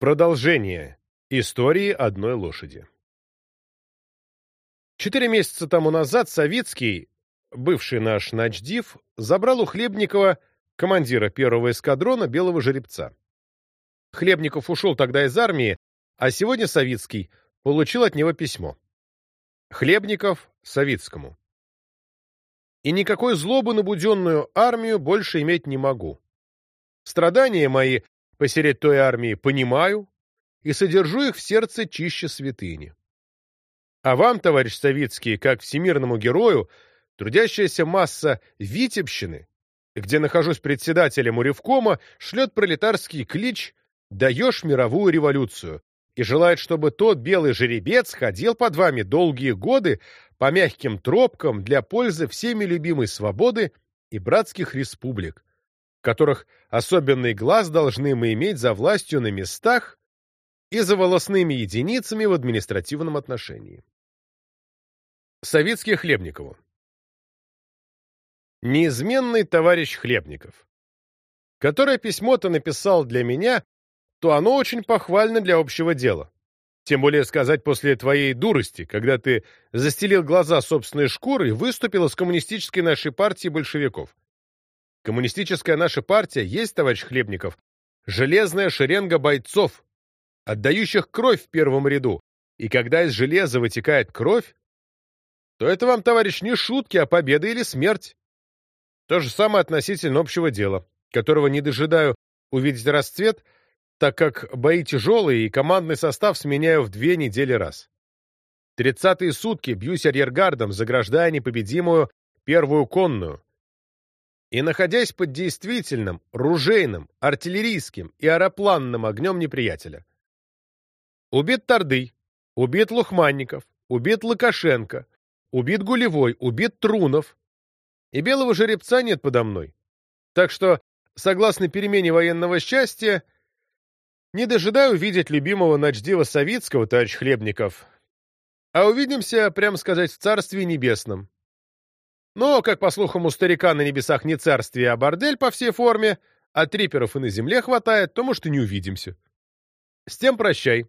Продолжение истории одной лошади. Четыре месяца тому назад Савицкий, бывший наш начдив, забрал у Хлебникова командира первого эскадрона «Белого жеребца». Хлебников ушел тогда из армии, а сегодня Савицкий получил от него письмо. Хлебников Савицкому. И никакой злобы на буденную армию больше иметь не могу. Страдания мои посереть той армии понимаю и содержу их в сердце чище святыни. А вам, товарищ Савицкий, как всемирному герою, трудящаяся масса Витебщины, где нахожусь председателем Уревкома, шлет пролетарский клич «Даешь мировую революцию» и желает, чтобы тот белый жеребец ходил под вами долгие годы по мягким тропкам для пользы всеми любимой свободы и братских республик, которых особенный глаз должны мы иметь за властью на местах и за волосными единицами в административном отношении. Советский Хлебникову Неизменный товарищ Хлебников. Которое письмо ты написал для меня, то оно очень похвально для общего дела. Тем более сказать после твоей дурости, когда ты застелил глаза собственной шкурой и выступил с коммунистической нашей партии большевиков. Коммунистическая наша партия есть, товарищ Хлебников, железная шеренга бойцов, отдающих кровь в первом ряду, и когда из железа вытекает кровь, то это вам, товарищ, не шутки, а победа или смерть. То же самое относительно общего дела, которого не дожидаю увидеть расцвет, так как бои тяжелые и командный состав сменяю в две недели раз. Тридцатые сутки бьюсь арьергардом, заграждая непобедимую первую конную, и находясь под действительным, ружейным, артиллерийским и аэропланным огнем неприятеля. Убит Тардый, убит Лухманников, убит Лукашенко, убит Гулевой, убит Трунов. И белого жеребца нет подо мной. Так что, согласно перемене военного счастья, не дожидаю видеть любимого ночдива Савицкого, товарищ Хлебников, а увидимся, прямо сказать, в Царстве Небесном. Но, как по слухам у старика на небесах не царствие, а бордель по всей форме, а триперов и на земле хватает, то, может, и не увидимся. С тем прощай,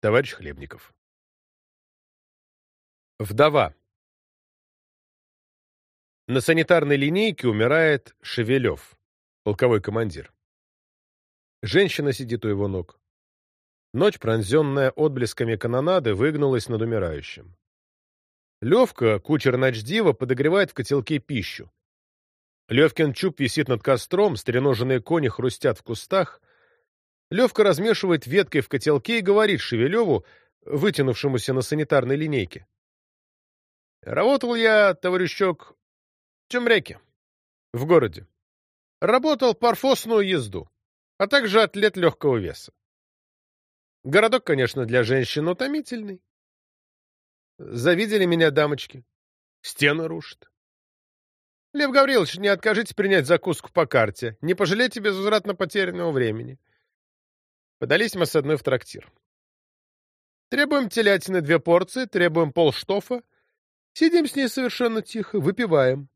товарищ Хлебников. Вдова. На санитарной линейке умирает Шевелев, полковой командир. Женщина сидит у его ног. Ночь, пронзенная отблесками канонады, выгнулась над умирающим. Левка, кучер ночдива, подогревает в котелке пищу. Левкин чуб висит над костром, стреноженные кони хрустят в кустах. Левка размешивает веткой в котелке и говорит Шевелеву, вытянувшемуся на санитарной линейке. «Работал я, товарищок, в Тюмреке, в городе. Работал парфосную езду, а также атлет легкого веса. Городок, конечно, для женщин утомительный. Завидели меня дамочки. Стены рушат. Лев Гаврилович, не откажите принять закуску по карте. Не пожалейте безвозвратно потерянного времени. Подались мы с одной в трактир. Требуем телятины две порции, требуем полштофа. Сидим с ней совершенно тихо, выпиваем.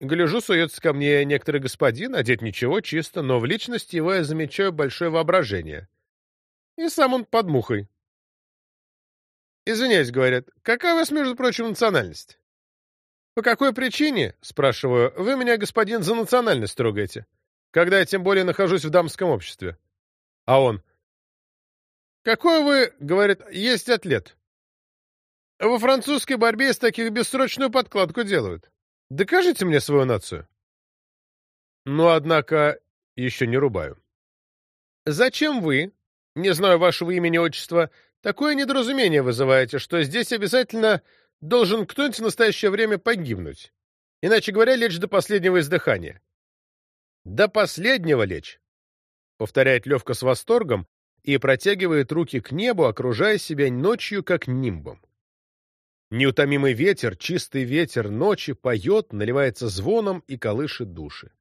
Гляжу, суется ко мне некоторый господин, одет ничего, чисто, но в личности его я замечаю большое воображение. И сам он под мухой. «Извиняюсь», — говорят, — «какая у вас, между прочим, национальность?» «По какой причине, — спрашиваю, — вы меня, господин, за национальность трогаете, когда я тем более нахожусь в дамском обществе?» А он, «Какой вы, — говорит, — есть атлет? Во французской борьбе из таких бессрочную подкладку делают. Докажите мне свою нацию». Но, однако, еще не рубаю. «Зачем вы, не знаю вашего имени и отчества, — Такое недоразумение вызываете, что здесь обязательно должен кто-нибудь в настоящее время погибнуть. Иначе говоря, лечь до последнего издыхания. «До последнего лечь», — повторяет Левка с восторгом и протягивает руки к небу, окружая себя ночью как нимбом. Неутомимый ветер, чистый ветер ночи поет, наливается звоном и колышет души.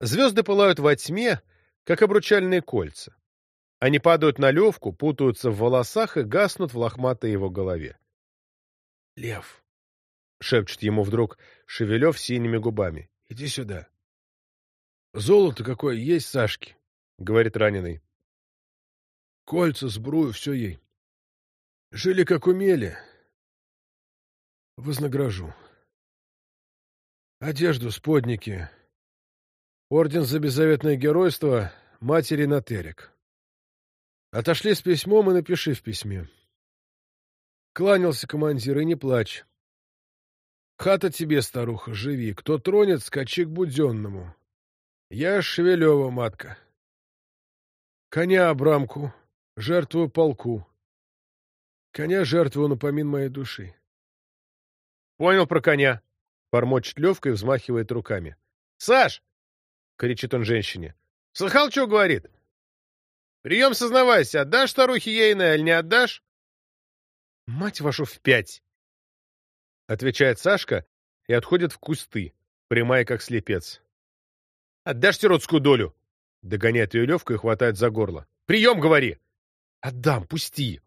Звезды пылают во тьме, как обручальные кольца. Они падают на Левку, путаются в волосах и гаснут в лохматой его голове. «Лев!» — шепчет ему вдруг Шевелев синими губами. «Иди сюда!» «Золото какое есть, Сашки!» — говорит раненый. Кольца, сбрую, все ей. Жили как умели. Вознагражу. Одежду, сподники. Орден за беззаветное геройство матери Натерик. Отошли с письмом и напиши в письме. Кланялся командир, и не плачь. Хата тебе, старуха, живи. Кто тронет, скачи к буденному. Я Шевелева, матка. Коня Абрамку, жертвую полку. Коня жертвую напомин моей души. — Понял про коня. Бормочет Левка и взмахивает руками. — Саш! — кричит он женщине. — Слыхал, что говорит? Прием сознавайся, отдашь старухе ейной, или не отдашь? — Мать вашу в пять! — отвечает Сашка и отходит в кусты, прямая как слепец. — Отдашь сиротскую долю? — догоняет ее Левка и хватает за горло. — Прием, говори! — Отдам, пусти!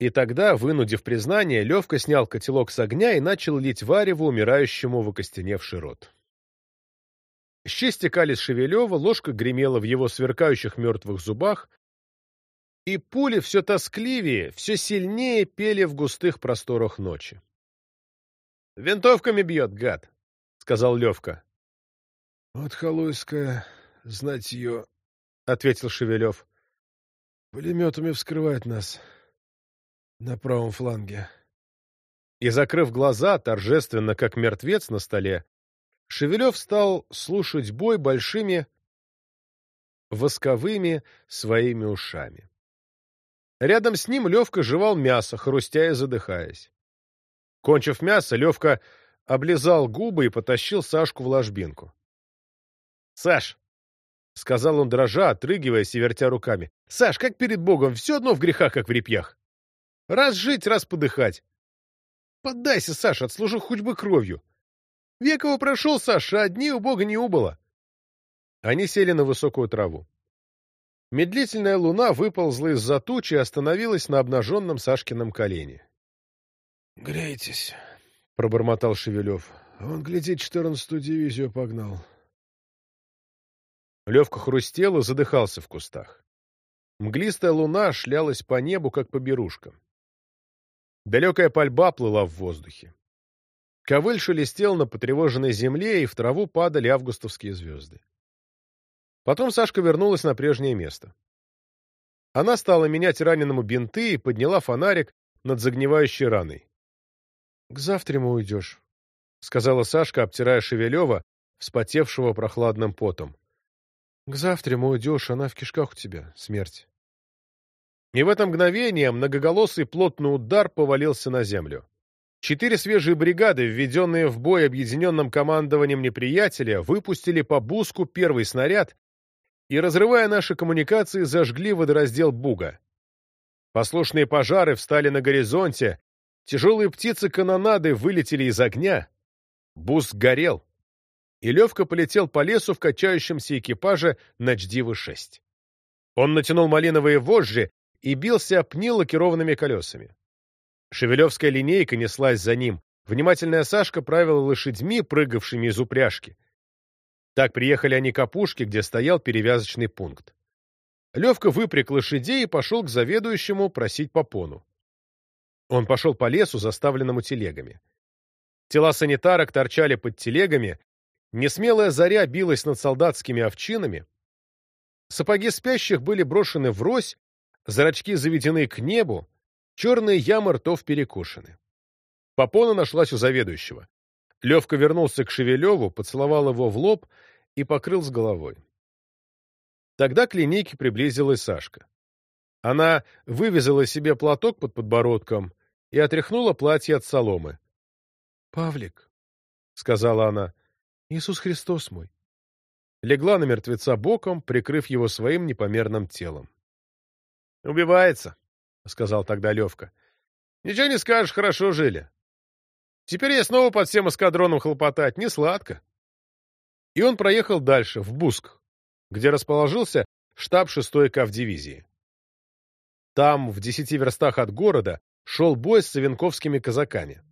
И тогда, вынудив признание, Левка снял котелок с огня и начал лить варево умирающему в окостеневший рот. Щи стекали с Шевелева, ложка гремела в его сверкающих мертвых зубах, и пули все тоскливее, все сильнее пели в густых просторах ночи. «Винтовками бьет, гад», — сказал Левка. «Вот Халуйская, знать ее», — ответил Шевелев. «Пулеметами вскрывает нас на правом фланге». И, закрыв глаза, торжественно, как мертвец на столе, Шевелев стал слушать бой большими восковыми своими ушами. Рядом с ним Левка жевал мясо, хрустя и задыхаясь. Кончив мясо, Левка облизал губы и потащил Сашку в ложбинку. — Саш! — сказал он дрожа, отрыгиваясь и вертя руками. — Саш, как перед Богом, все одно в грехах, как в репьях. Раз жить, раз подыхать. Поддайся, Саш, отслужи хоть бы кровью. Век его прошел, Саша, а у Бога не убыло. Они сели на высокую траву. Медлительная луна выползла из-за тучи и остановилась на обнаженном Сашкином колене. — Грейтесь, — пробормотал Шевелев. — Он, гляди, четырнадцатую дивизию погнал. Левка хрустел и задыхался в кустах. Мглистая луна шлялась по небу, как по берушкам. Далекая пальба плыла в воздухе. Ковыль шелестел на потревоженной земле, и в траву падали августовские звезды. Потом Сашка вернулась на прежнее место. Она стала менять раненому бинты и подняла фонарик над загнивающей раной. — К завтраму уйдешь, — сказала Сашка, обтирая Шевелева, вспотевшего прохладным потом. — К завтраму уйдешь, она в кишках у тебя, смерть. И в это мгновение многоголосый плотный удар повалился на землю. Четыре свежие бригады, введенные в бой объединенным командованием неприятеля, выпустили по Буску первый снаряд и, разрывая наши коммуникации, зажгли водораздел Буга. Послушные пожары встали на горизонте, тяжелые птицы канонады вылетели из огня. Буск горел, и Левка полетел по лесу в качающемся экипаже Начдивы-6. Он натянул малиновые вожжи и бился об пни лакированными колесами. Шевелевская линейка неслась за ним. Внимательная Сашка правила лошадьми, прыгавшими из упряжки. Так приехали они к опушке, где стоял перевязочный пункт. Левка выпряг лошадей и пошел к заведующему просить попону. Он пошел по лесу, заставленному телегами. Тела санитарок торчали под телегами, несмелая заря билась над солдатскими овчинами, сапоги спящих были брошены врозь, зрачки заведены к небу, черные ямы ртов перекошены. Попона нашлась у заведующего. Левка вернулся к Шевелеву, поцеловал его в лоб и покрыл с головой. Тогда к линейке приблизилась Сашка. Она вывязала себе платок под подбородком и отряхнула платье от соломы. — Павлик, — сказала она, — Иисус Христос мой. Легла на мертвеца боком, прикрыв его своим непомерным телом. — Убивается, — сказал тогда Левка. — Ничего не скажешь, хорошо жили. Теперь я снова под всем эскадроном хлопотать, не сладко. И он проехал дальше, в Буск, где расположился штаб 6-й кавдивизии. Там, в десяти верстах от города, шел бой с савенковскими казаками.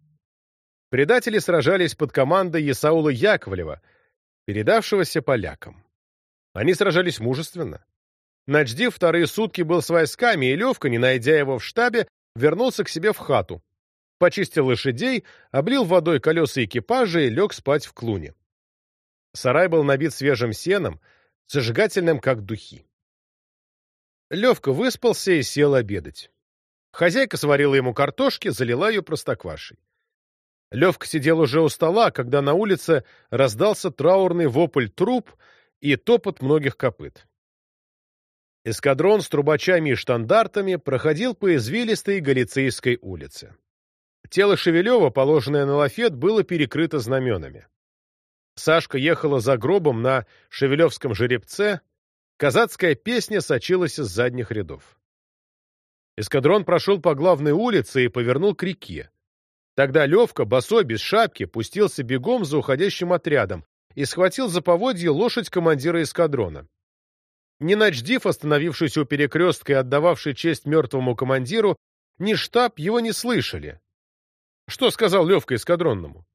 Предатели сражались под командой Исаула Яковлева, передавшегося полякам. Они сражались мужественно. Начдив вторые сутки был с войсками, и Левка, не найдя его в штабе, вернулся к себе в хату. Почистил лошадей, облил водой колеса экипажа и лег спать в клуне. Сарай был набит свежим сеном, зажигательным, как духи. Левка выспался и сел обедать. Хозяйка сварила ему картошки, залила ее простоквашей. Левка сидел уже у стола, когда на улице раздался траурный вопль труп и топот многих копыт. Эскадрон с трубачами и штандартами проходил по извилистой Галицейской улице. Тело Шевелева, положенное на лафет, было перекрыто знаменами. Сашка ехала за гробом на шевелевском жеребце, казацкая песня сочилась из задних рядов. Эскадрон прошел по главной улице и повернул к реке. Тогда Левка, босой, без шапки, пустился бегом за уходящим отрядом и схватил за поводье лошадь командира эскадрона. Ни Начдив, остановившийся у перекрестка и отдававший честь мертвому командиру, ни штаб его не слышали. Что сказал Левка эскадронному?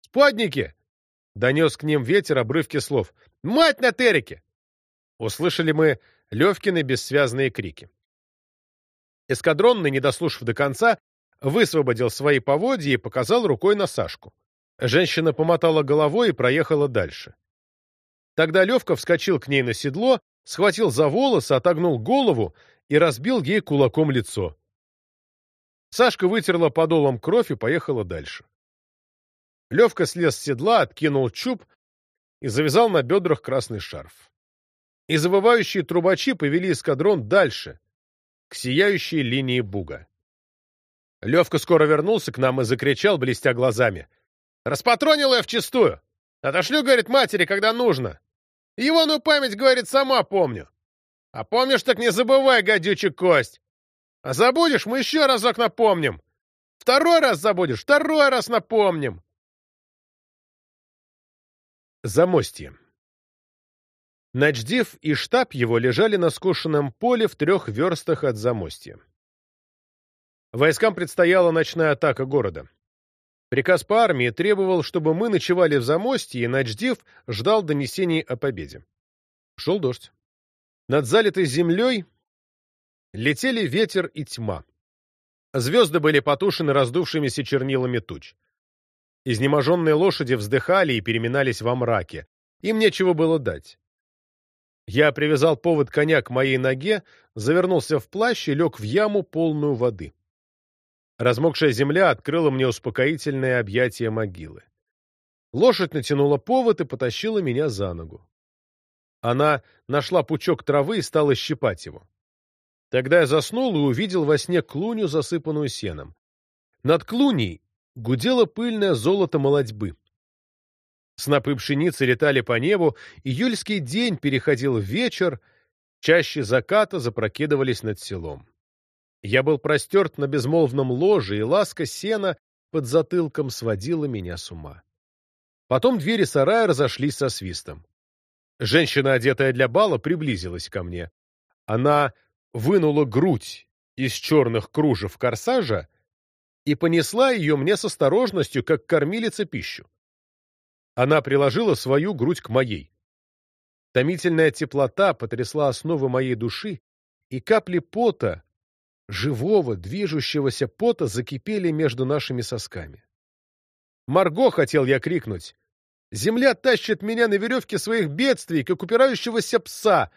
«Спадники!» — донес к ним ветер обрывки слов. «Мать на Тереке!» Услышали мы Левкины бессвязные крики. Эскадронный, не дослушав до конца, высвободил свои поводья и показал рукой на Сашку. Женщина помотала головой и проехала дальше. Тогда Левка вскочил к ней на седло, схватил за волосы, отогнул голову и разбил ей кулаком лицо. Сашка вытерла подолом кровь и поехала дальше. Левка слез с седла, откинул чуб и завязал на бедрах красный шарф. И завывающие трубачи повели эскадрон дальше, к сияющей линии буга. Левка скоро вернулся к нам и закричал, блестя глазами. «Распатронил я вчистую! Отошлю, говорит, матери, когда нужно. Его, ну, память, говорит, сама помню. А помнишь, так не забывай, гадючий кость. А забудешь, мы еще разок напомним. Второй раз забудешь, второй раз напомним. Замостье. Начдив и штаб его лежали на скошенном поле в трех верстах от замостья. Войскам предстояла ночная атака города. Приказ по армии требовал, чтобы мы ночевали в замостье, и Начдив ждал донесений о победе. Шел дождь. Над залитой землей летели ветер и тьма. Звезды были потушены раздувшимися чернилами туч. Изнеможенные лошади вздыхали и переминались во мраке. Им нечего было дать. Я привязал повод коня к моей ноге, завернулся в плащ и лег в яму, полную воды. Размокшая земля открыла мне успокоительное объятие могилы. Лошадь натянула повод и потащила меня за ногу. Она нашла пучок травы и стала щипать его. Тогда я заснул и увидел во сне клуню, засыпанную сеном. Над клуней гудело пыльное золото молодьбы. Снопы пшеницы летали по небу, июльский день переходил в вечер, чаще заката запрокидывались над селом. Я был простерт на безмолвном ложе, и ласка сена под затылком сводила меня с ума. Потом двери сарая разошлись со свистом. Женщина, одетая для бала, приблизилась ко мне. Она вынула грудь из черных кружев корсажа и понесла ее мне с осторожностью, как кормилица пищу. Она приложила свою грудь к моей. Томительная теплота потрясла основы моей души, и капли пота живого, движущегося пота закипели между нашими сосками. «Марго!» — хотел я крикнуть. «Земля тащит меня на веревке своих бедствий, как упирающегося пса!»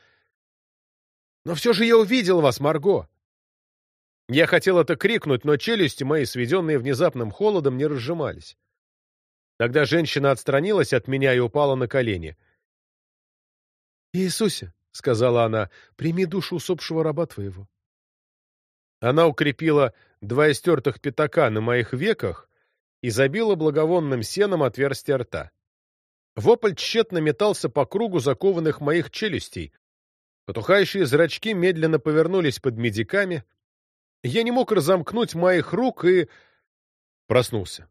«Но все же я увидел вас, Марго!» Я хотел это крикнуть, но челюсти мои, сведенные внезапным холодом, не разжимались. Тогда женщина отстранилась от меня и упала на колени. «Иисусе!» — сказала она, — «прими душу усопшего раба твоего». Она укрепила два истертых пятака на моих веках и забила благовонным сеном отверстие рта. Вопль тщетно метался по кругу закованных моих челюстей. Потухающие зрачки медленно повернулись под медиками. Я не мог разомкнуть моих рук и... проснулся.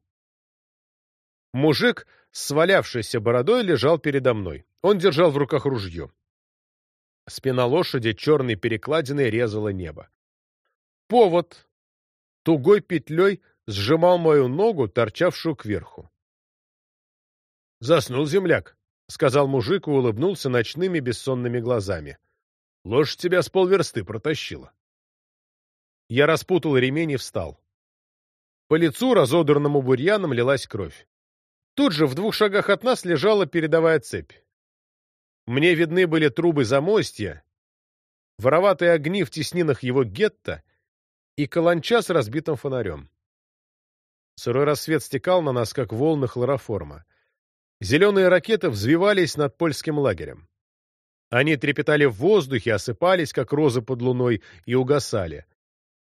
Мужик с свалявшейся бородой лежал передо мной. Он держал в руках ружье. Спина лошади черной перекладиной резала небо. Повод тугой петлей сжимал мою ногу, торчавшую кверху. «Заснул земляк», — сказал мужик и улыбнулся ночными бессонными глазами. Лошадь тебя с полверсты протащила. Я распутал ремень и встал. По лицу, разодранному бурьяном, лилась кровь. Тут же, в двух шагах от нас, лежала передовая цепь. Мне видны были трубы замостья, вороватые огни в теснинах его гетто и каланча с разбитым фонарем. Сырой рассвет стекал на нас, как волны хлороформа. Зеленые ракеты взвивались над польским лагерем. Они трепетали в воздухе, осыпались, как розы под луной, и угасали.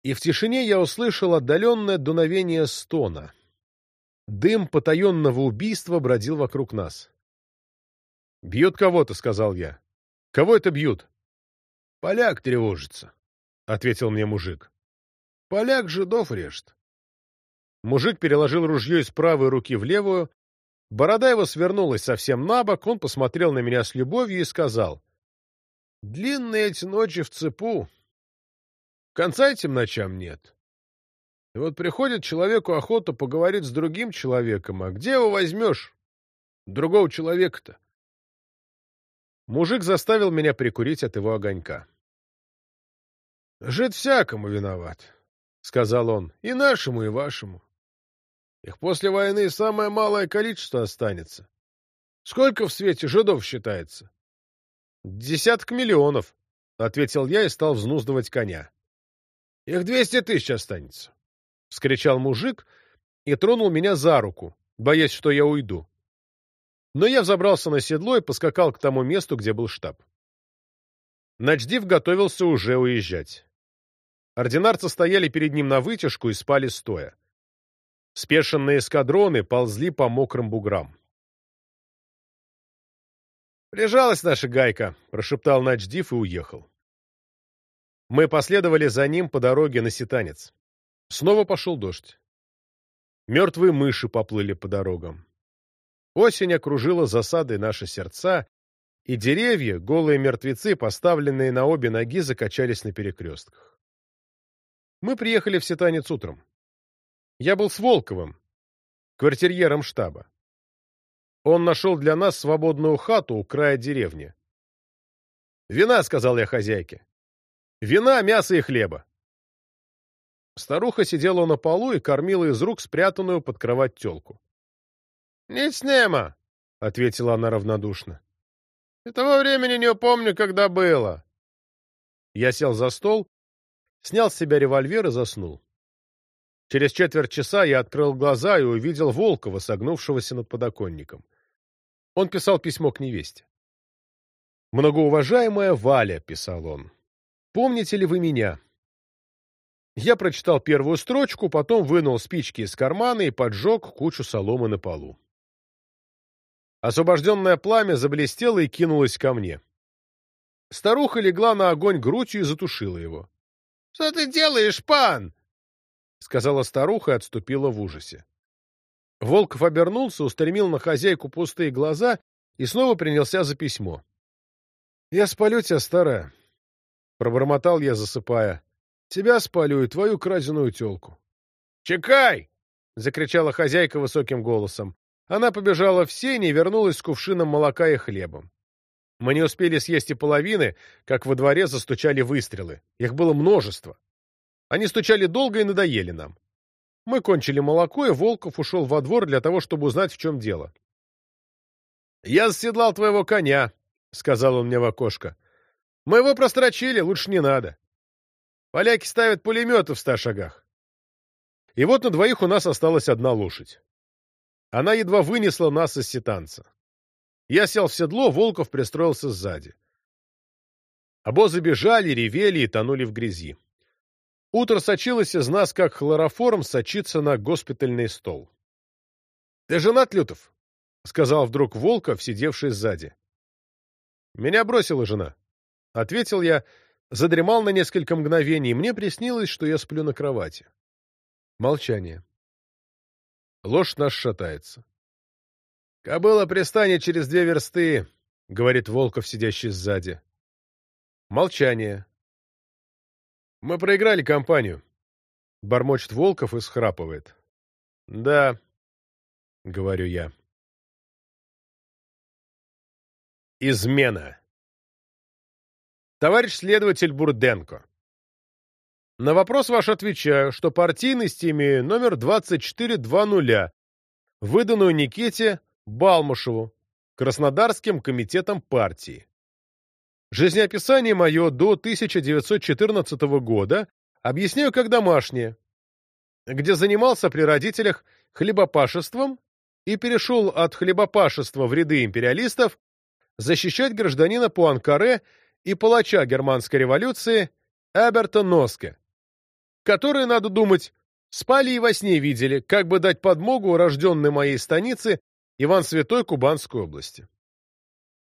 И в тишине я услышал отдаленное дуновение стона. Дым потаенного убийства бродил вокруг нас. «Бьют кого-то», — сказал я. «Кого это бьют?» «Поляк тревожится», — ответил мне мужик. «Поляк жидов режет». Мужик переложил ружье из правой руки в левую. Борода его свернулась совсем на бок, он посмотрел на меня с любовью и сказал. «Длинные эти ночи в цепу. Конца этим ночам нет. И вот приходит человеку охота поговорить с другим человеком, а где его возьмешь? Другого человека-то?» Мужик заставил меня прикурить от его огонька. «Жид всякому виноват», — сказал он, — «и нашему, и вашему. Их после войны самое малое количество останется. Сколько в свете жидов считается? Десяток миллионов, — ответил я и стал взнуздывать коня. Их двести тысяч останется, — вскричал мужик и тронул меня за руку, боясь, что я уйду. Но я взобрался на седло и поскакал к тому месту, где был штаб. Начдив готовился уже уезжать. Ординарцы стояли перед ним на вытяжку и спали стоя. Спешенные эскадроны ползли по мокрым буграм. «Прижалась наша гайка», — прошептал Начдив и уехал. Мы последовали за ним по дороге на Ситанец. Снова пошел дождь. Мертвые мыши поплыли по дорогам. Осень окружила засадой наши сердца, и деревья, голые мертвецы, поставленные на обе ноги, закачались на перекрестках. Мы приехали в Ситанец утром. Я был с Волковым, квартирьером штаба. Он нашел для нас свободную хату у края деревни. «Вина», — сказал я хозяйке. «Вина, мясо и хлеба». Старуха сидела на полу и кормила из рук спрятанную под кровать телку. «Ниц нема», — ответила она равнодушно. «И того времени не упомню, когда было». Я сел за стол, снял с себя револьвер и заснул. Через четверть часа я открыл глаза и увидел Волкова, согнувшегося над подоконником. Он писал письмо к невесте. «Многоуважаемая Валя», — писал он, — «помните ли вы меня?» Я прочитал первую строчку, потом вынул спички из кармана и поджег кучу соломы на полу. Освобожденное пламя заблестело и кинулось ко мне. Старуха легла на огонь грудью и затушила его. — Что ты делаешь, пан? — сказала старуха и отступила в ужасе. Волков обернулся, устремил на хозяйку пустые глаза и снова принялся за письмо. — Я спалю тебя, старая, — пробормотал я, засыпая. — Тебя спалю и твою краденую телку. — Чекай! — закричала хозяйка высоким голосом. Она побежала в сень и вернулась с кувшином молока и хлебом. Мы не успели съесть и половины, как во дворе застучали выстрелы. Их было множество. Они стучали долго и надоели нам. Мы кончили молоко, и Волков ушел во двор для того, чтобы узнать, в чем дело. «Я заседлал твоего коня», — сказал он мне в окошко. «Мы его прострочили, лучше не надо. Поляки ставят пулеметы в ста шагах. И вот на двоих у нас осталась одна лошадь. Она едва вынесла нас из сетанца. Я сел в седло, Волков пристроился сзади. Обозы бежали, ревели и тонули в грязи. Утро сочилось из нас, как хлороформ сочится на госпитальный стол. — Ты женат, Лютов? — сказал вдруг Волков, сидевший сзади. — Меня бросила жена. Ответил я, задремал на несколько мгновений, и мне приснилось, что я сплю на кровати. Молчание. Ложь наш шатается. — Кобыла пристанет через две версты, — говорит Волков, сидящий сзади. Молчание. Мы проиграли кампанию. Бормочет Волков и схрапывает. Да, говорю я. Измена. Товарищ следователь Бурденко. На вопрос ваш отвечаю, что партийность имею номер 2420, выданную Никите Балмушеву, Краснодарским комитетом партии. Жизнеописание мое до 1914 года объясняю как домашнее, где занимался при родителях хлебопашеством и перешел от хлебопашества в ряды империалистов защищать гражданина Пуанкаре и палача германской революции Эберта Носке, которые, надо думать, спали и во сне видели, как бы дать подмогу рожденной моей станице Иван Святой Кубанской области.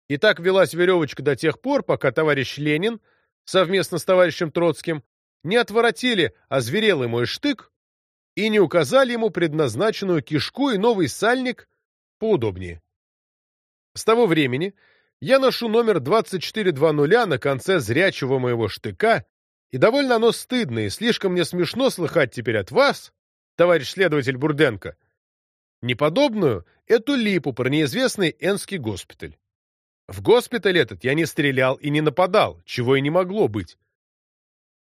И так велась веревочка до тех пор, пока товарищ Ленин совместно с товарищем Троцким не отворотили озверелый мой штык и не указали ему предназначенную кишку и новый сальник поудобнее. С того времени я ношу номер 2420 на конце зрячего моего штыка, и довольно оно стыдно, и слишком мне смешно слыхать теперь от вас, товарищ следователь Бурденко, неподобную эту липу про неизвестный Энский госпиталь. В госпиталь этот я не стрелял и не нападал, чего и не могло быть.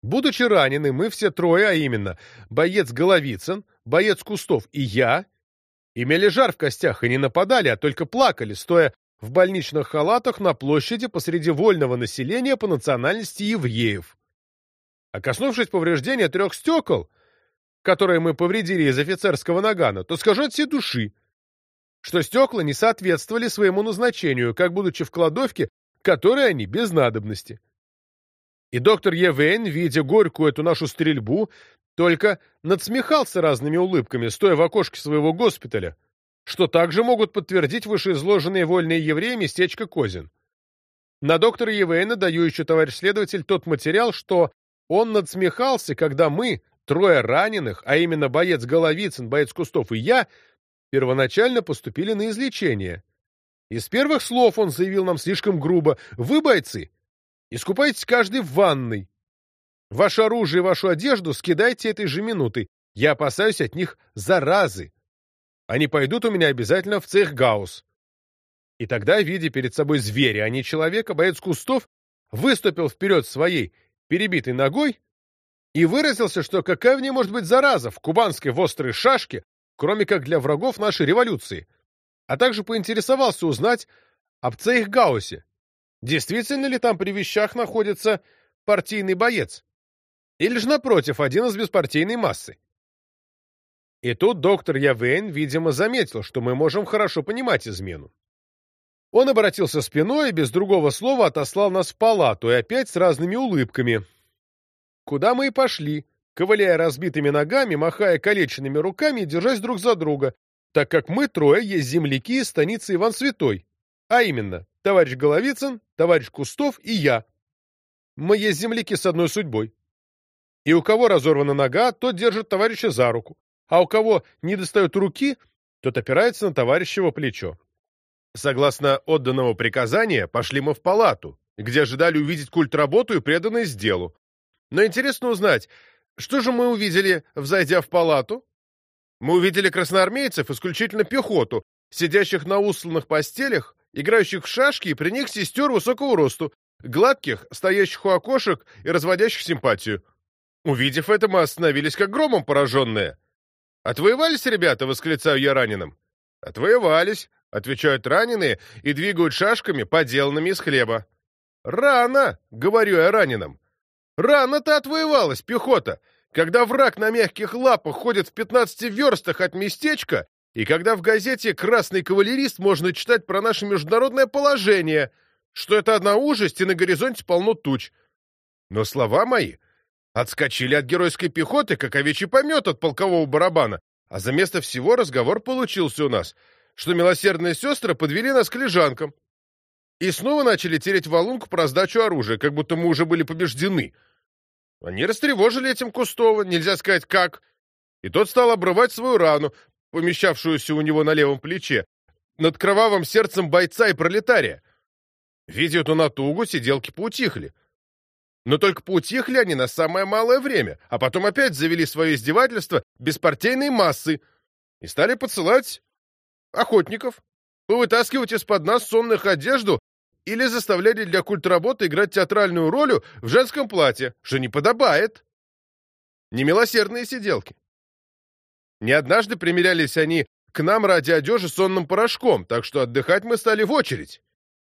Будучи ранены, мы все трое, а именно боец Головицын, боец Кустов и я, имели жар в костях и не нападали, а только плакали, стоя в больничных халатах на площади посреди вольного населения по национальности евреев. А коснувшись повреждения трех стекол, которые мы повредили из офицерского нагана, то скажу от всей души, что стекла не соответствовали своему назначению, как будучи в кладовке, которой они без надобности. И доктор Евейн, видя горькую эту нашу стрельбу, только надсмехался разными улыбками, стоя в окошке своего госпиталя, что также могут подтвердить вышеизложенные вольные евреи местечко Козин. На доктора Евейна даю еще, товарищ следователь, тот материал, что он надсмехался, когда мы, трое раненых, а именно боец Головицын, боец Кустов и я, первоначально поступили на излечение. Из первых слов он заявил нам слишком грубо «Вы, бойцы, искупайтесь каждый в ванной. Ваше оружие и вашу одежду скидайте этой же минутой. Я опасаюсь от них заразы. Они пойдут у меня обязательно в цех Гаусс. И тогда, видя перед собой зверя, а не человека, боец Кустов выступил вперед своей перебитой ногой и выразился, что какая в ней может быть зараза в кубанской в острой шашке, кроме как для врагов нашей революции, а также поинтересовался узнать об Цейхгаусе, действительно ли там при вещах находится партийный боец, или же, напротив, один из беспартийной массы. И тут доктор Явейн, видимо, заметил, что мы можем хорошо понимать измену. Он обратился спиной и без другого слова отослал нас в палату, и опять с разными улыбками. Куда мы и пошли, ковыляя разбитыми ногами, махая калеченными руками и держась друг за друга, так как мы трое есть земляки из станицы Иван Святой, а именно товарищ Головицын, товарищ Кустов и я. Мы есть земляки с одной судьбой. И у кого разорвана нога, тот держит товарища за руку а у кого не достает руки, тот опирается на товарищево плечо. Согласно отданного приказания, пошли мы в палату, где ожидали увидеть культработу и преданность делу. Но интересно узнать, что же мы увидели, взойдя в палату? Мы увидели красноармейцев, исключительно пехоту, сидящих на усланных постелях, играющих в шашки и при них сестер высокого росту, гладких, стоящих у окошек и разводящих симпатию. Увидев это, мы остановились как громом пораженные. «Отвоевались, ребята?» — восклицаю я раненым. «Отвоевались», — отвечают раненые и двигают шашками, поделанными из хлеба. «Рано!» — говорю я раненым. «Рано ты отвоевалась, пехота! Когда враг на мягких лапах ходит в пятнадцати верстах от местечка, и когда в газете «Красный кавалерист» можно читать про наше международное положение, что это одна ужасть и на горизонте полно туч. Но слова мои Отскочили от геройской пехоты, как овечий помет от полкового барабана, а за место всего разговор получился у нас, что милосердные сестры подвели нас к лежанкам. И снова начали тереть валунку про сдачу оружия, как будто мы уже были побеждены. Они растревожили этим Кустова, нельзя сказать как, и тот стал обрывать свою рану, помещавшуюся у него на левом плече, над кровавым сердцем бойца и пролетария. Видя эту натугу, сиделки поутихли. Но только поутихли они на самое малое время, а потом опять завели свое издевательство беспартийной массы и стали подсылать охотников, повытаскивать из-под нас сонных одежду, или заставляли для культработы играть театральную роль в женском платье, что не подобает. Немилосердные сиделки. Не однажды примерялись они к нам ради одежи сонным порошком, так что отдыхать мы стали в очередь.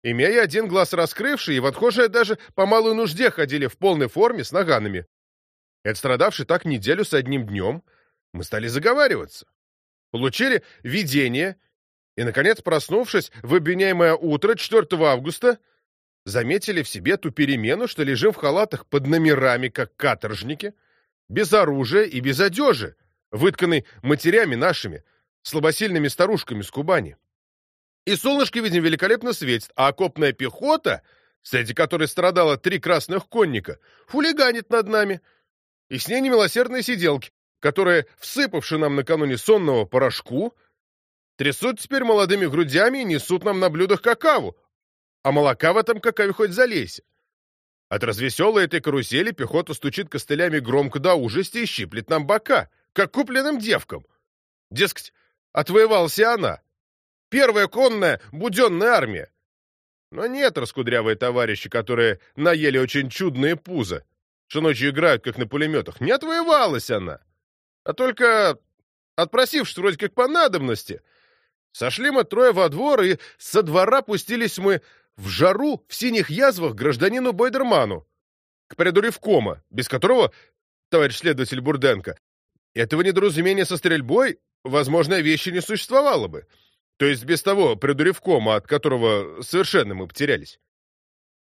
Имея один глаз раскрывший, и в отхожие даже по малой нужде ходили в полной форме с наганами. Отстрадавший так неделю с одним днем, мы стали заговариваться. Получили видение, и, наконец, проснувшись в обвиняемое утро 4 августа, заметили в себе ту перемену, что лежим в халатах под номерами, как каторжники, без оружия и без одежи, вытканной матерями нашими, слабосильными старушками с Кубани. И солнышко, видим, великолепно светит, а окопная пехота, среди которой страдало три красных конника, хулиганит над нами, и с ней немилосердные сиделки, которые, всыпавши нам накануне сонного порошку, трясут теперь молодыми грудями и несут нам на блюдах какаву, а молока в этом какаве хоть залейся. От развеселой этой карусели пехота стучит костылями громко до ужасти и щиплет нам бока, как купленным девкам. Дескать, отвоевался она. Первая конная буденная армия. Но нет, раскудрявые товарищи, которые наели очень чудные пузо, что ночью играют, как на пулеметах. Не отвоевалась она а только, отпросившись вроде как по надобности, сошли мы трое во двор, и со двора пустились мы в жару в синих язвах гражданину Бойдерману, к предуревкома, без которого, товарищ следователь Бурденко, этого недоразумения со стрельбой, возможно, вещи не существовало бы. То есть без того предуревкома, от которого совершенно мы потерялись.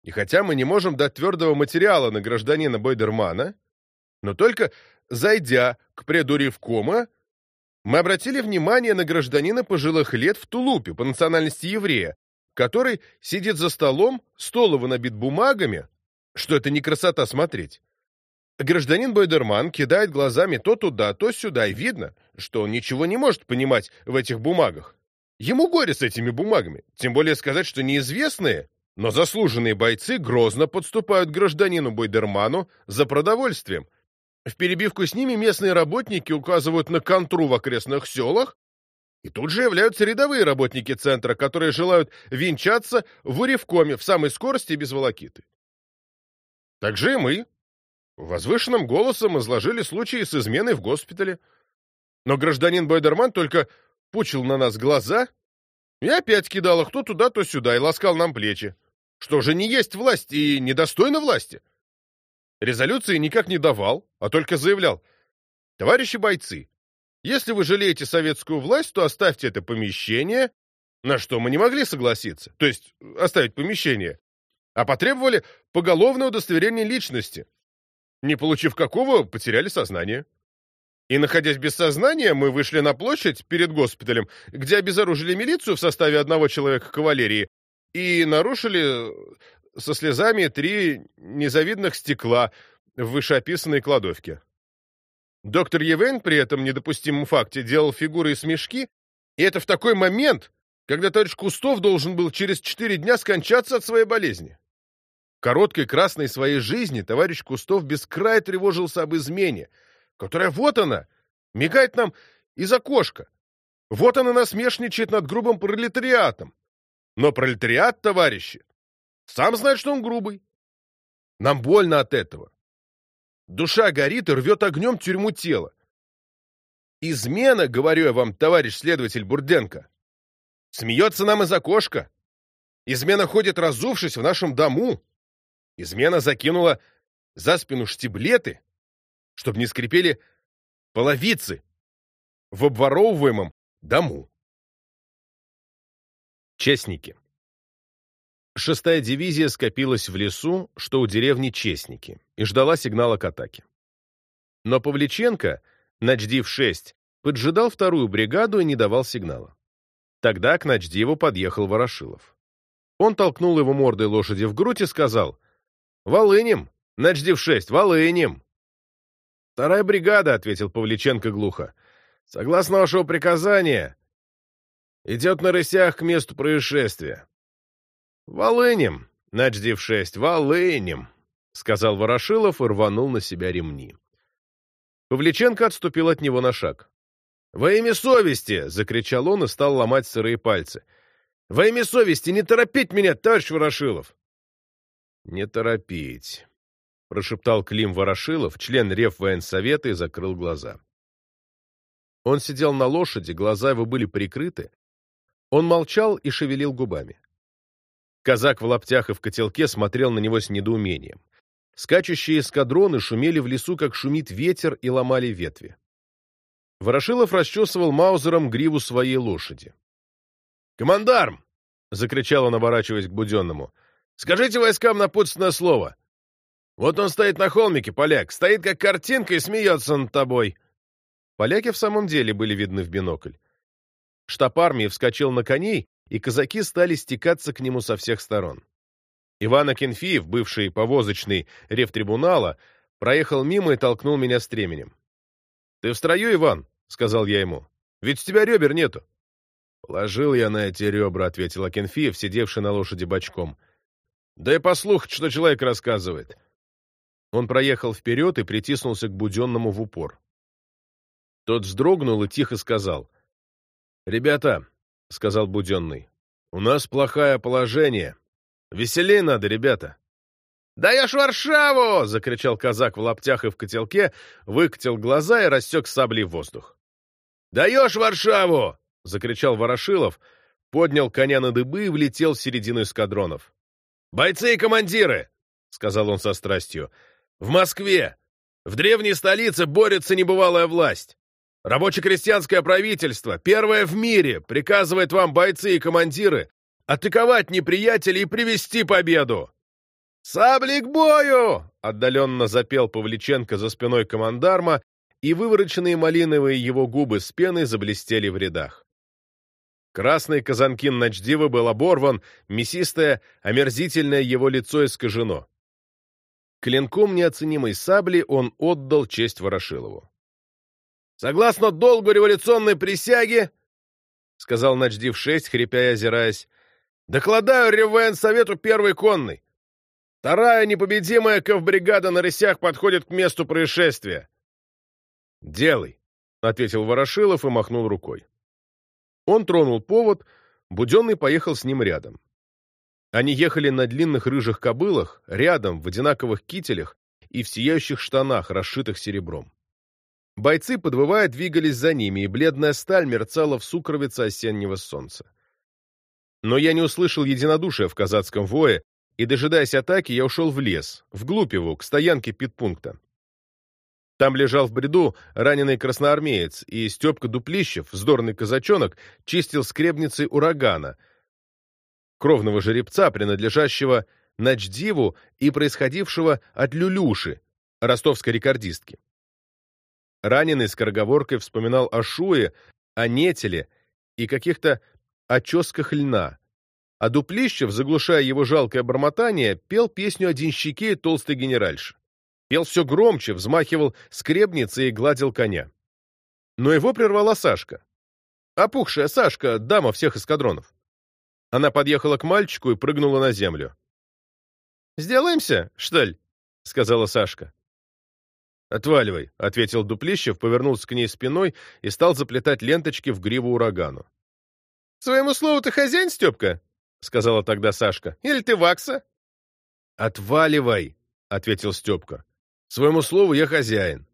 И хотя мы не можем дать твердого материала на гражданина Бойдермана, но только зайдя к преду Ревкома, мы обратили внимание на гражданина пожилых лет в тулупе по национальности еврея, который сидит за столом, стол его набит бумагами, что это не красота смотреть. Гражданин Бойдерман кидает глазами то туда, то сюда, и видно, что он ничего не может понимать в этих бумагах. Ему горе с этими бумагами, тем более сказать, что неизвестные, но заслуженные бойцы грозно подступают к гражданину Бойдерману за продовольствием, в перебивку с ними местные работники указывают на контру в окрестных селах, и тут же являются рядовые работники центра, которые желают венчаться в Уревкоме в самой скорости без волокиты. Так же и мы. Возвышенным голосом изложили случаи с изменой в госпитале. Но гражданин Бойдерман только пучил на нас глаза и опять кидал их то туда, то сюда и ласкал нам плечи. Что же не есть власть и недостойна власти? Резолюции никак не давал, а только заявлял. Товарищи бойцы, если вы жалеете советскую власть, то оставьте это помещение, на что мы не могли согласиться, то есть оставить помещение, а потребовали поголовное удостоверение личности, не получив какого, потеряли сознание. И, находясь без сознания, мы вышли на площадь перед госпиталем, где обезоружили милицию в составе одного человека кавалерии и нарушили со слезами три незавидных стекла в вышеописанной кладовке. Доктор Евен при этом недопустимом факте делал фигуры и смешки, и это в такой момент, когда товарищ Кустов должен был через четыре дня скончаться от своей болезни. Короткой красной своей жизни товарищ Кустов без края тревожился об измене, которая вот она, мигает нам из окошка. Вот она насмешничает над грубым пролетариатом. Но пролетариат, товарищи, сам знает, что он грубый. Нам больно от этого. Душа горит и рвет огнем тюрьму тела. Измена, говорю я вам, товарищ следователь Бурденко, смеется нам из окошка. Измена ходит разувшись в нашем дому. Измена закинула за спину штиблеты, чтобы не скрипели половицы в обворовываемом дому. Честники. Шестая дивизия скопилась в лесу, что у деревни Честники, и ждала сигнала к атаке. Но Павличенко, Начдив-6, поджидал вторую бригаду и не давал сигнала. Тогда к Начдиву подъехал Ворошилов. Он толкнул его мордой лошади в грудь и сказал «Волынем! Начдив-6, волынем!» «Вторая бригада», — ответил Павличенко глухо, — «согласно вашего приказания, идет на рысях к месту происшествия. «Волынем, начдив-6, волынем», — сказал Ворошилов и рванул на себя ремни. Павличенко отступил от него на шаг. «Во имя совести!» — закричал он и стал ломать сырые пальцы. Во имя совести не торопить меня, товарищ Ворошилов!» «Не торопить», — прошептал Клим Ворошилов, член Реввоенсовета, и закрыл глаза. Он сидел на лошади, глаза его были прикрыты. Он молчал и шевелил губами. Казак в лаптях и в котелке смотрел на него с недоумением. Скачущие эскадроны шумели в лесу, как шумит ветер, и ломали ветви. Ворошилов расчесывал маузером гриву своей лошади. «Командарм!» — закричал он, оборачиваясь к Буденному. «Скажите войскам напутственное слово. Вот он стоит на холмике, поляк, стоит как картинка и смеется над тобой». Поляки в самом деле были видны в бинокль. Штаб армии вскочил на коней, и казаки стали стекаться к нему со всех сторон. Иван Акинфиев, бывший повозочный ревтрибунала, проехал мимо и толкнул меня стременем. — Ты в строю, Иван? — сказал я ему. — Ведь у тебя ребер нету. — Положил я на эти ребра, — ответил Акинфиев, сидевший на лошади бочком. — Да и послухать, что человек рассказывает. Он проехал вперед и притиснулся к Буденному в упор. Тот вздрогнул и тихо сказал. — Ребята, — сказал Буденный, — у нас плохое положение. Веселей надо, ребята. — «Даешь Варшаву!» — закричал казак в лаптях и в котелке, выкатил глаза и рассек саблей воздух. «Даешь Варшаву!» — закричал Ворошилов, поднял коня на дыбы и влетел в середину эскадронов. «Бойцы и командиры!» — сказал он со страстью. «В Москве! В древней столице борется небывалая власть. Рабоче-крестьянское правительство, первое в мире, приказывает вам, бойцы и командиры, атаковать неприятелей и привести победу. «Сабли к бою!» — отдаленно запел Павличенко за спиной командарма, и вывороченные малиновые его губы с пеной заблестели в рядах. Красный казанкин Ночдива был оборван, мясистое, омерзительное его лицо искажено. Клинком неоценимой сабли он отдал честь Ворошилову. Согласно долгу революционной присяги, — сказал Ночдив-6, хрипя и озираясь, — докладаю Реввоенсовету первой конной. Вторая непобедимая ковбригада на рысях подходит к месту происшествия. — Делай, — ответил Ворошилов и махнул рукой. Он тронул повод, Буденный поехал с ним рядом. Они ехали на длинных рыжих кобылах, рядом, в одинаковых кителях и в сияющих штанах, расшитых серебром. Бойцы, подвывая, двигались за ними, и бледная сталь мерцала в сукровице осеннего солнца. Но я не услышал единодушия в казацком вое, и, дожидаясь атаки, я ушел в лес, вглубь его, к стоянке питпункта. Там лежал в бреду раненый красноармеец, и Степка Дуплищев, вздорный казачонок, чистил скребницей урагана, кровного жеребца, принадлежащего Начдиву и происходившего от Люлюши, ростовской рекордистки. Раненый скороговоркой вспоминал о Шуе, о Нетеле и каких-то оческах льна. А Дуплищев, заглушая его жалкое бормотание, пел песню о денщике и толстой генеральше. Пел все громче, взмахивал скребницей и гладил коня. Но его прервала Сашка. Опухшая Сашка, дама всех эскадронов. Она подъехала к мальчику и прыгнула на землю. «Сделаемся, что ли?» — сказала Сашка. «Отваливай», — ответил Дуплищев, повернулся к ней спиной и стал заплетать ленточки в гриву урагану. «Своему слову ты хозяин, Степка?» — сказала тогда Сашка. «Или ты вакса?» «Отваливай», — ответил Степка. «Своему слову я хозяин».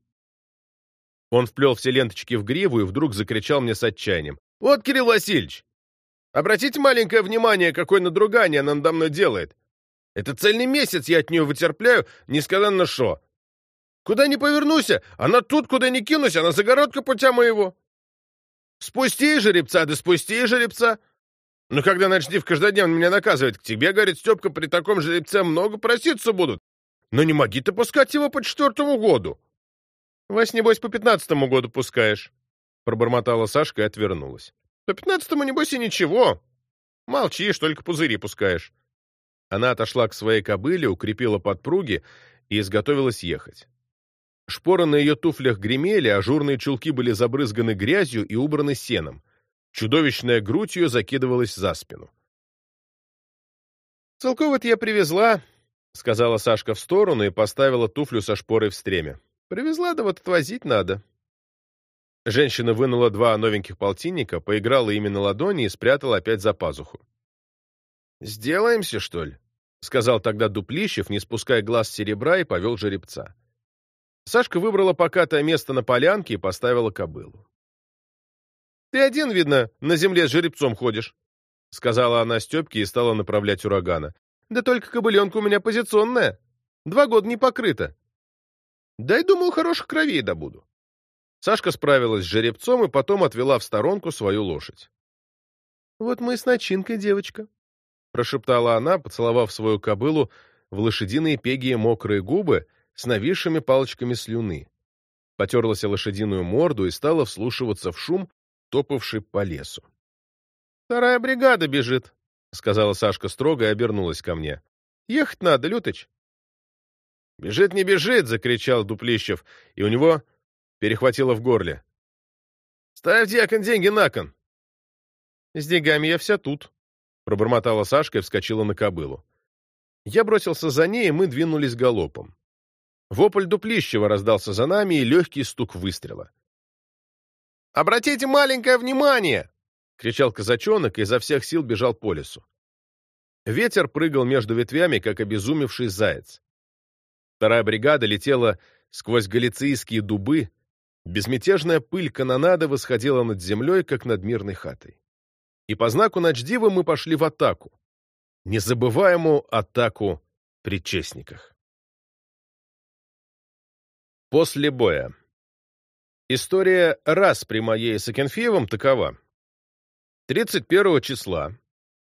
Он вплел все ленточки в гриву и вдруг закричал мне с отчаянием. «Вот, Кирилл Васильевич, обратите маленькое внимание, какое надругание она надо мной делает. Это цельный месяц я от нее вытерпляю, несказанно шо. Куда ни повернуся, она тут, куда ни кинусь, она загородка путя моего. Спусти жеребца, да спусти жеребца. Но когда начдив каждодневно меня наказывает, к тебе, говорит Степка, при таком жеребце много проситься будут. Но не моги ты пускать его по четвертому году. Вас, небось, по пятнадцатому году пускаешь, — пробормотала Сашка и отвернулась. По пятнадцатому, небось, и ничего. Молчишь, только пузыри пускаешь. Она отошла к своей кобыле, укрепила подпруги и изготовилась ехать. Шпоры на ее туфлях гремели, ажурные чулки были забрызганы грязью и убраны сеном. Чудовищная грудь ее закидывалась за спину. «Целково-то я привезла», — сказала Сашка в сторону и поставила туфлю со шпорой в стреме. «Привезла, да вот отвозить надо». Женщина вынула два новеньких полтинника, поиграла ими на ладони и спрятала опять за пазуху. «Сделаемся, что ли?» — сказал тогда Дуплищев, не спуская глаз серебра, и повел жеребца. Сашка выбрала покатое место на полянке и поставила кобылу. «Ты один, видно, на земле с жеребцом ходишь», — сказала она Степке и стала направлять урагана. «Да только кобыленка у меня позиционная. Два года не покрыта. Дай, думаю, хороших кровей добуду». Сашка справилась с жеребцом и потом отвела в сторонку свою лошадь. «Вот мы с начинкой, девочка», — прошептала она, поцеловав свою кобылу в лошадиные пегие мокрые губы с нависшими палочками слюны. Потерлась лошадиную морду и стала вслушиваться в шум, топавший по лесу. «Вторая бригада бежит», — сказала Сашка строго и обернулась ко мне. «Ехать надо, Лютыч». «Бежит, не бежит!» — закричал Дуплищев, и у него перехватило в горле. «Ставь, дьякон, деньги на кон!» «С деньгами я вся тут», — пробормотала Сашка и вскочила на кобылу. Я бросился за ней, и мы двинулись галопом. Вопль Дуплищева раздался за нами и легкий стук выстрела. «Обратите маленькое внимание!» — кричал казачонок и изо всех сил бежал по лесу. Ветер прыгал между ветвями, как обезумевший заяц. Вторая бригада летела сквозь галицийские дубы, безмятежная пыль канонады восходила над землей, как над мирной хатой. И по знаку Ночдива мы пошли в атаку, незабываемую атаку при честниках. После боя. История раз при моей с Акинфеевым такова. 31 числа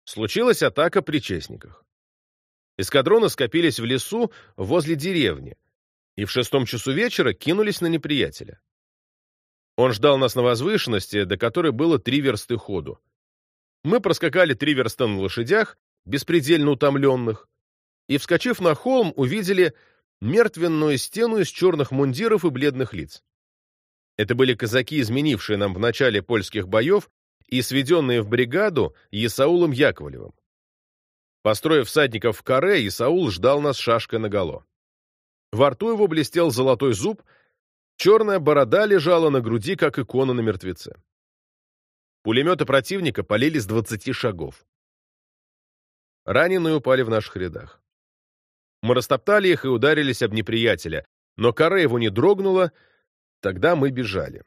случилась атака при Честниках. Эскадроны скопились в лесу возле деревни и в шестом часу вечера кинулись на неприятеля. Он ждал нас на возвышенности, до которой было три версты ходу. Мы проскакали три версты на лошадях, беспредельно утомленных, и, вскочив на холм, увидели мертвенную стену из черных мундиров и бледных лиц. Это были казаки, изменившие нам в начале польских боев и сведенные в бригаду Исаулом Яковлевым. Построив всадников в каре, Исаул ждал нас шашкой наголо. Во рту его блестел золотой зуб, черная борода лежала на груди, как икона на мертвеце. Пулеметы противника полили с двадцати шагов. Раненые упали в наших рядах. Мы растоптали их и ударились об неприятеля, но коре его не дрогнула, тогда мы бежали.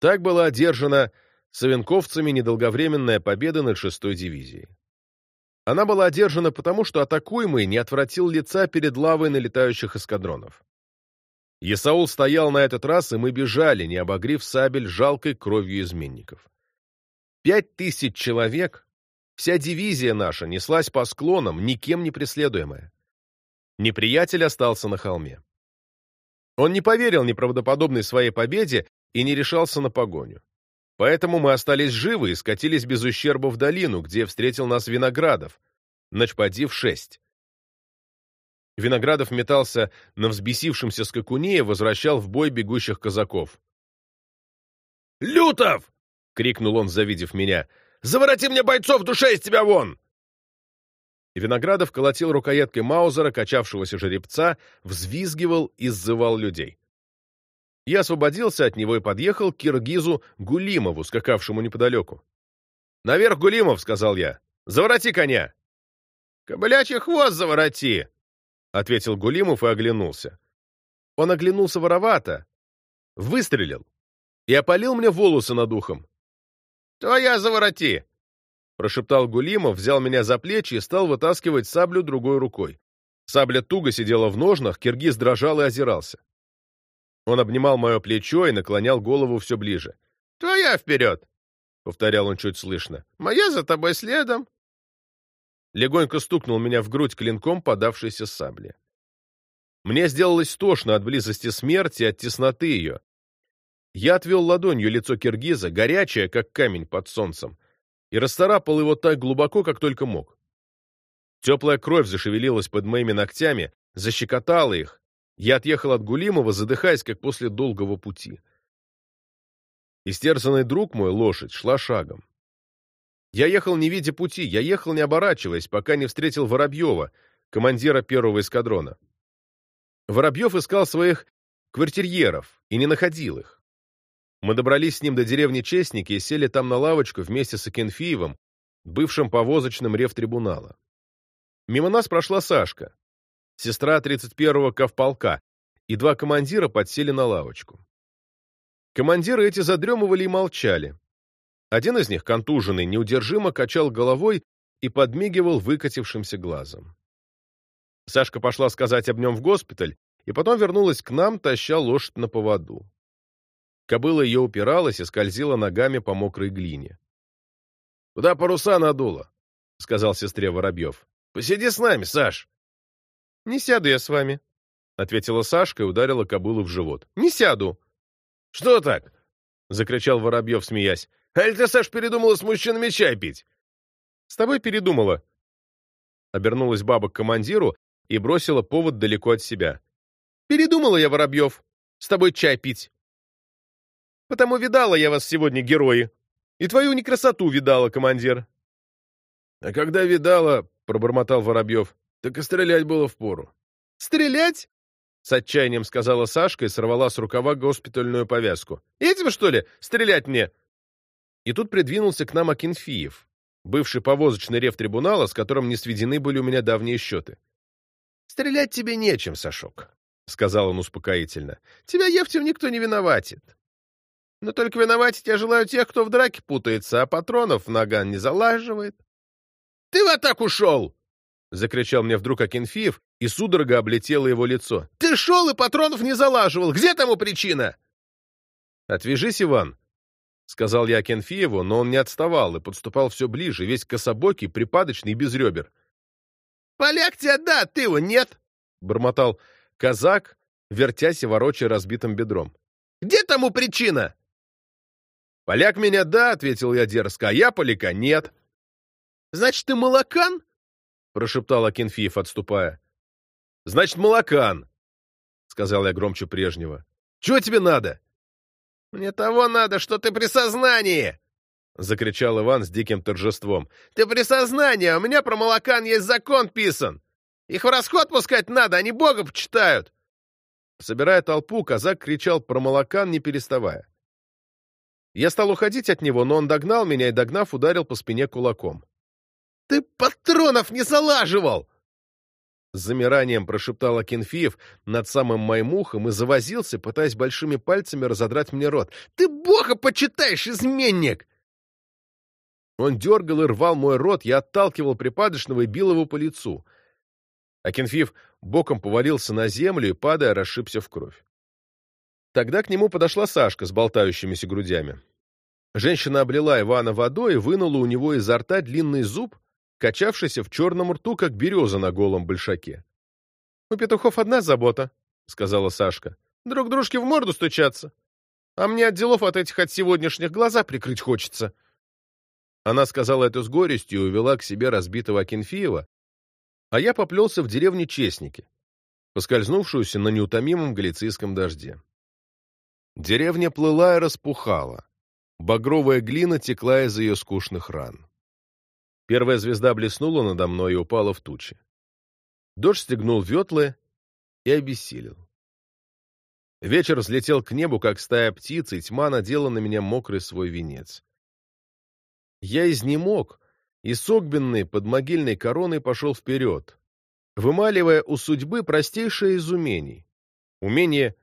Так была одержана савенковцами недолговременная победа над шестой дивизией. Она была одержана потому, что атакуемый не отвратил лица перед лавой налетающих эскадронов. Есаул стоял на этот раз, и мы бежали, не обогрив сабель жалкой кровью изменников. Пять тысяч человек Вся дивизия наша неслась по склонам, никем не преследуемая. Неприятель остался на холме. Он не поверил неправдоподобной своей победе и не решался на погоню. Поэтому мы остались живы и скатились без ущерба в долину, где встретил нас Виноградов, ночподи шесть. Виноградов метался на взбесившемся скакуне и возвращал в бой бегущих казаков. «Лютов!» — крикнул он, завидев меня. Завороти мне бойцов, душа из тебя вон!» И Виноградов колотил рукояткой Маузера, качавшегося жеребца, взвизгивал и сзывал людей. Я освободился от него и подъехал к киргизу Гулимову, скакавшему неподалеку. «Наверх, Гулимов!» — сказал я. «Завороти коня!» «Кобылячий хвост завороти!» — ответил Гулимов и оглянулся. Он оглянулся воровато, выстрелил и опалил мне волосы над ухом. «Твоя завороти!» Прошептал Гулимов, взял меня за плечи и стал вытаскивать саблю другой рукой. Сабля туго сидела в ножнах, киргиз дрожал и озирался. Он обнимал мое плечо и наклонял голову все ближе. «Твоя вперед!» — повторял он чуть слышно. «Моя за тобой следом!» Легонько стукнул меня в грудь клинком подавшейся сабли. Мне сделалось тошно от близости смерти и от тесноты ее, я отвел ладонью лицо киргиза, горячее, как камень под солнцем, и расцарапал его так глубоко, как только мог. Теплая кровь зашевелилась под моими ногтями, защекотала их. Я отъехал от Гулимова, задыхаясь, как после долгого пути. Истерзанный друг мой, лошадь, шла шагом. Я ехал не видя пути, я ехал не оборачиваясь, пока не встретил Воробьева, командира первого эскадрона. Воробьев искал своих квартирьеров и не находил их. Мы добрались с ним до деревни Честники и сели там на лавочку вместе с Акинфиевым, бывшим повозочным рефтрибунала. Мимо нас прошла Сашка, сестра 31-го ковполка, и два командира подсели на лавочку. Командиры эти задремывали и молчали. Один из них, контуженный, неудержимо качал головой и подмигивал выкатившимся глазом. Сашка пошла сказать об нем в госпиталь, и потом вернулась к нам, таща лошадь на поводу. Кобыла ее упиралась и скользила ногами по мокрой глине. — Куда паруса надуло? — сказал сестре Воробьев. — Посиди с нами, Саш. — Не сяду я с вами, — ответила Сашка и ударила кобылу в живот. — Не сяду. — Что так? — закричал Воробьев, смеясь. — Аль ты, Саш, передумала с мужчинами чай пить? — С тобой передумала. Обернулась баба к командиру и бросила повод далеко от себя. — Передумала я, Воробьев, с тобой чай пить. — Потому видала я вас сегодня, герои. И твою некрасоту видала, командир. — А когда видала, — пробормотал Воробьев, — так и стрелять было впору. — Стрелять? — с отчаянием сказала Сашка и сорвала с рукава госпитальную повязку. — Этим, что ли, стрелять мне? И тут придвинулся к нам Акинфиев, бывший повозочный рефтрибунала, с которым не сведены были у меня давние счеты. — Стрелять тебе нечем, Сашок, — сказал он успокоительно. — Тебя, Евтев, никто не виноватит. Но только виноватить я желаю тех, кто в драке путается, а патронов в наган не залаживает. — Ты в атаку шел! — закричал мне вдруг Акинфиев, и судорога облетела его лицо. — Ты шел и патронов не залаживал! Где тому причина? — Отвяжись, Иван, — сказал я Акинфиеву, но он не отставал и подступал все ближе, весь кособокий, припадочный и без ребер. — Поляк тебя да, ты его нет! — бормотал казак, вертясь и ворочая разбитым бедром. — Где тому причина? — Поляк меня да, — ответил я дерзко, — а я поляка нет. — Значит, ты молокан? — прошептал Акинфиев, отступая. — Значит, молокан, — сказал я громче прежнего. — Чего тебе надо? — Мне того надо, что ты при сознании! — закричал Иван с диким торжеством. — Ты при сознании, а у меня про молокан есть закон писан. Их в расход пускать надо, они Бога почитают. Собирая толпу, казак кричал про молокан, не переставая. Я стал уходить от него, но он догнал меня и, догнав, ударил по спине кулаком. Ты патронов не залаживал!» С замиранием прошептал Акинфиев над самым моим ухом и завозился, пытаясь большими пальцами разодрать мне рот. «Ты бога почитаешь, изменник!» Он дергал и рвал мой рот, я отталкивал припадочного и бил его по лицу. Акинфиев боком повалился на землю и, падая, расшибся в кровь. Тогда к нему подошла Сашка с болтающимися грудями. Женщина облила Ивана водой и вынула у него изо рта длинный зуб, качавшийся в черном рту, как береза на голом большаке. — У петухов одна забота, — сказала Сашка. — Друг дружке в морду стучаться. А мне от делов от этих от сегодняшних глаза прикрыть хочется. Она сказала это с горестью и увела к себе разбитого Акинфиева, а я поплелся в деревню Честники, поскользнувшуюся на неутомимом галицийском дожде. Деревня плыла и распухала. Багровая глина текла из ее скучных ран. Первая звезда блеснула надо мной и упала в тучи. Дождь стегнул ветлы и обессилел. Вечер взлетел к небу, как стая птиц, и тьма надела на меня мокрый свой венец. Я изнемог, и согбенный под могильной короной пошел вперед, вымаливая у судьбы простейшее из умений — умение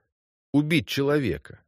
убить человека.